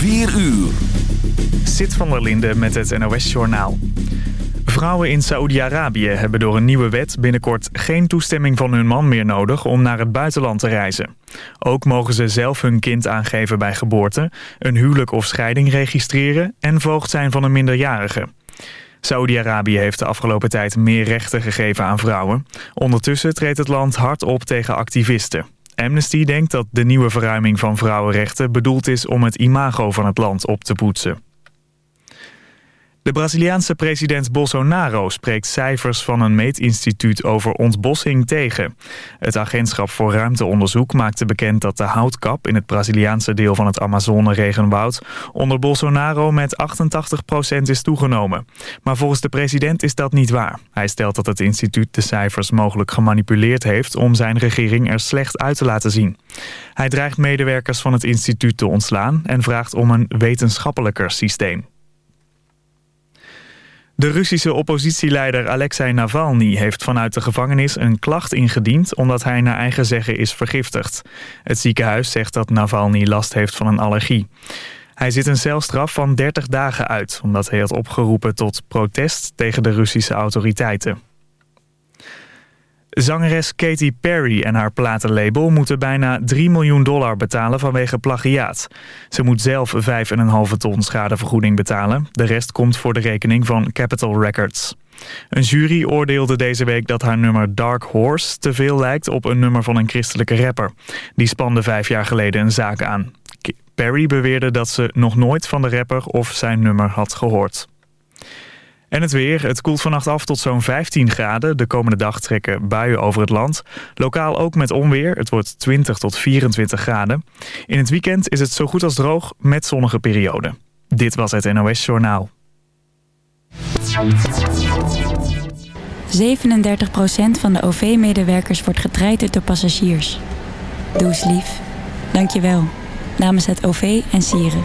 4 uur. Zit van der Linde met het NOS-journaal. Vrouwen in Saoedi-Arabië hebben door een nieuwe wet binnenkort geen toestemming van hun man meer nodig om naar het buitenland te reizen. Ook mogen ze zelf hun kind aangeven bij geboorte, een huwelijk of scheiding registreren en voogd zijn van een minderjarige. Saoedi-Arabië heeft de afgelopen tijd meer rechten gegeven aan vrouwen. Ondertussen treedt het land hard op tegen activisten. Amnesty denkt dat de nieuwe verruiming van vrouwenrechten bedoeld is om het imago van het land op te poetsen. De Braziliaanse president Bolsonaro spreekt cijfers van een meetinstituut over ontbossing tegen. Het agentschap voor ruimteonderzoek maakte bekend dat de houtkap in het Braziliaanse deel van het Amazone-regenwoud onder Bolsonaro met 88% is toegenomen. Maar volgens de president is dat niet waar. Hij stelt dat het instituut de cijfers mogelijk gemanipuleerd heeft om zijn regering er slecht uit te laten zien. Hij dreigt medewerkers van het instituut te ontslaan en vraagt om een wetenschappelijker systeem. De Russische oppositieleider Alexei Navalny heeft vanuit de gevangenis een klacht ingediend omdat hij naar eigen zeggen is vergiftigd. Het ziekenhuis zegt dat Navalny last heeft van een allergie. Hij zit een celstraf van 30 dagen uit omdat hij had opgeroepen tot protest tegen de Russische autoriteiten. Zangeres Katy Perry en haar platenlabel moeten bijna 3 miljoen dollar betalen vanwege plagiaat. Ze moet zelf 5,5 ton schadevergoeding betalen. De rest komt voor de rekening van Capitol Records. Een jury oordeelde deze week dat haar nummer Dark Horse te veel lijkt op een nummer van een christelijke rapper. Die spande vijf jaar geleden een zaak aan. Perry beweerde dat ze nog nooit van de rapper of zijn nummer had gehoord. En het weer. Het koelt vannacht af tot zo'n 15 graden. De komende dag trekken buien over het land. Lokaal ook met onweer. Het wordt 20 tot 24 graden. In het weekend is het zo goed als droog met zonnige perioden. Dit was het NOS Journaal. 37% van de OV-medewerkers wordt getraind door passagiers. Doe eens lief. Dank je wel. Namens het OV en Sieren.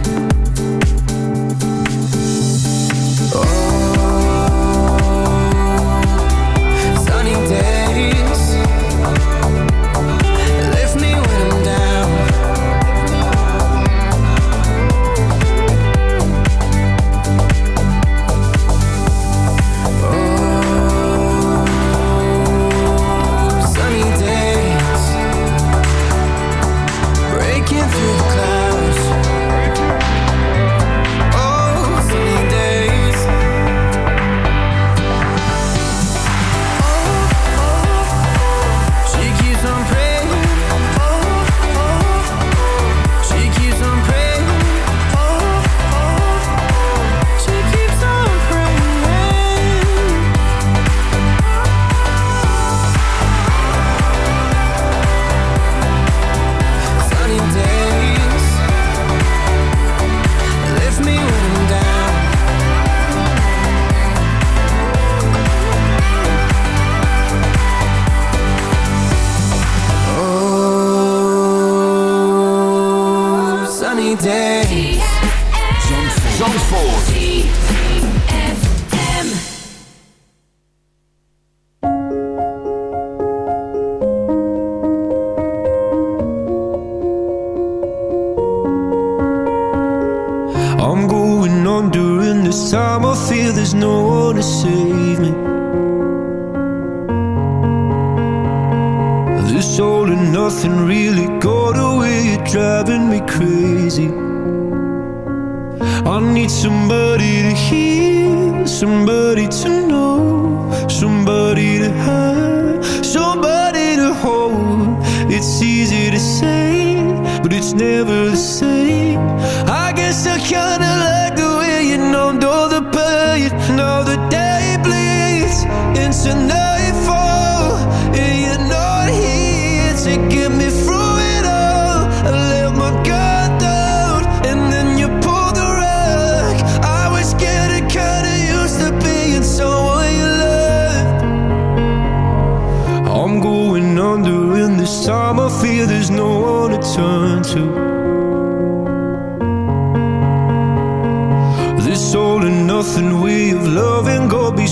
nothing way of loving,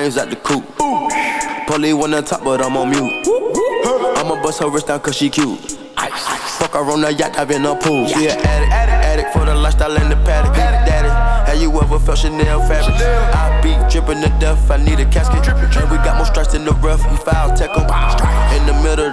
Blow the the coop. Polly on top, but I'm on mute. I'ma bust her wrist down cause she cute. Fuck her on the yacht, I've in a pool. She an addict, addict for the lifestyle in the paddock. Daddy, have you ever felt Chanel fabric? I be dripping to death, I need a casket. drippin' And we got more strikes in the rough, we foul tech 'em. In the middle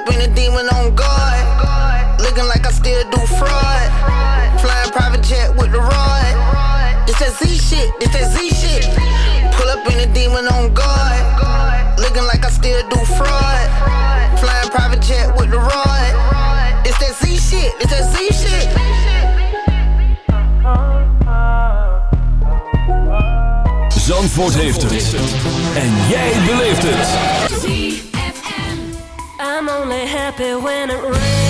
Up in a demon on guard. Looking like I still do fraud. Flying private jet with the rod. It's that Z shit, it's that Z shit. Pull up in a demon on guard. Looking like I still do fraud. Flying private jet with the rod. It's that Z shit, it's that Z shit. Zandvoort heeft het. En jij beleeft het. Only happy when it rains.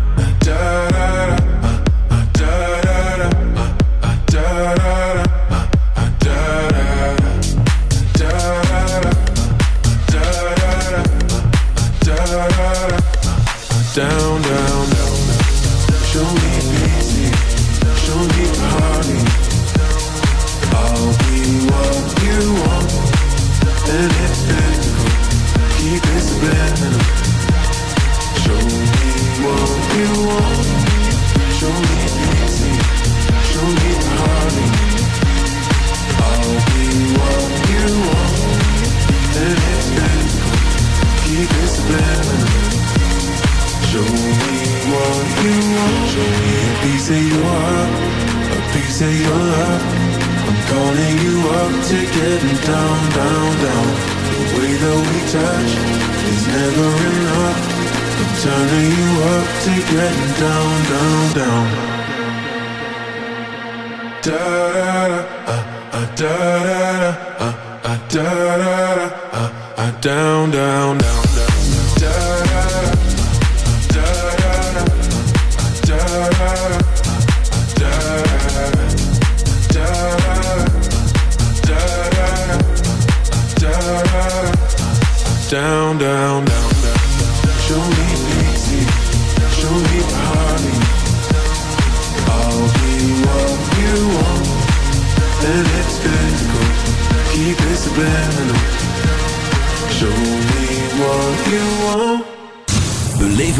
Uh, uh, uh, down, down, down,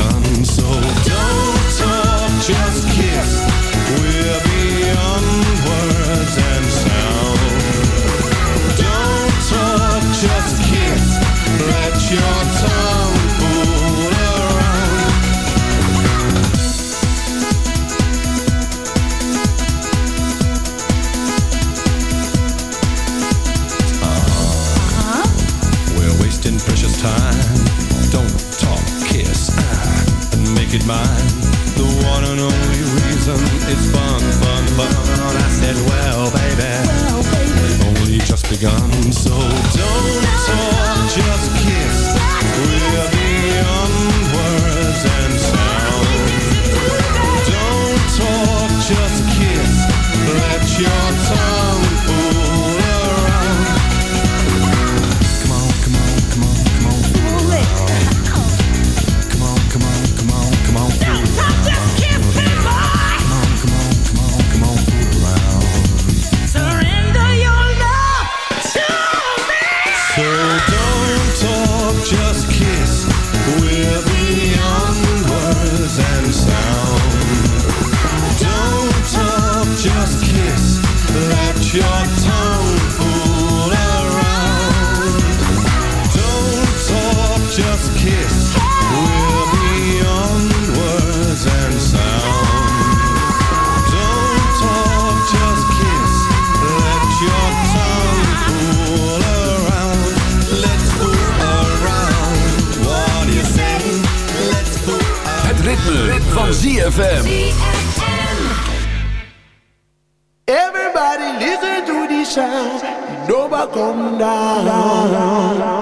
only come down.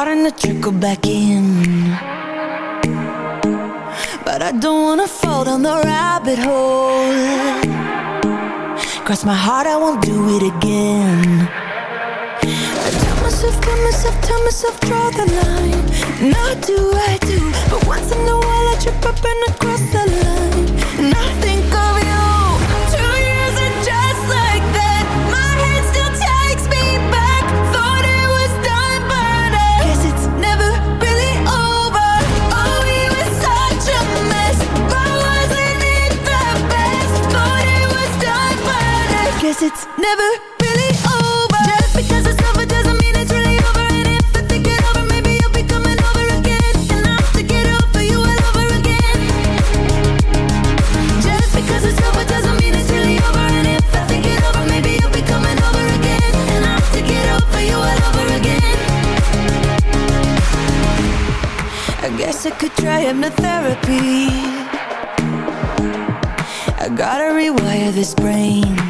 Starting to trickle back in. But I don't wanna fall down the rabbit hole. Cross my heart, I won't do it again. I tell myself, tell myself, tell myself, draw the line. Now do I do But once in a while I trip up and I cross the line It's never really over. Just because it's over doesn't mean it's really over. And if I think it over maybe you'll be coming over again. And I have to get over you all over again. Just because it's over doesn't mean it's really over. And if I think it over maybe you'll be coming over again. And I have to get over you all over again. I guess I could try hypnotherapy. I gotta rewire this brain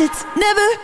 it's never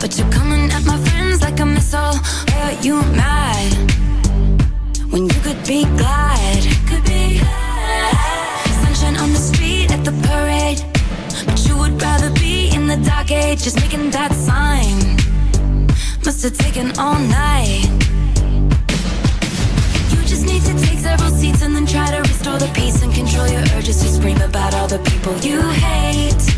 But you're coming at my friends like a missile. Why are you mad? When you could be glad. Could be. Sunshine on the street at the parade. But you would rather be in the dark age, just making that sign. Must have taken all night. You just need to take several seats and then try to restore the peace and control your urges to scream about all the people you hate.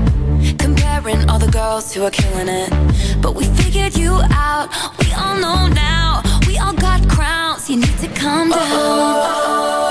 all the girls who are killing it. But we figured you out, we all know now. We all got crowns, you need to come down. -oh.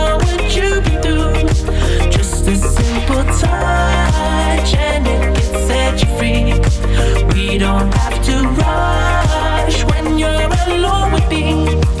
touch and it you free. We don't have to rush when you're alone with me.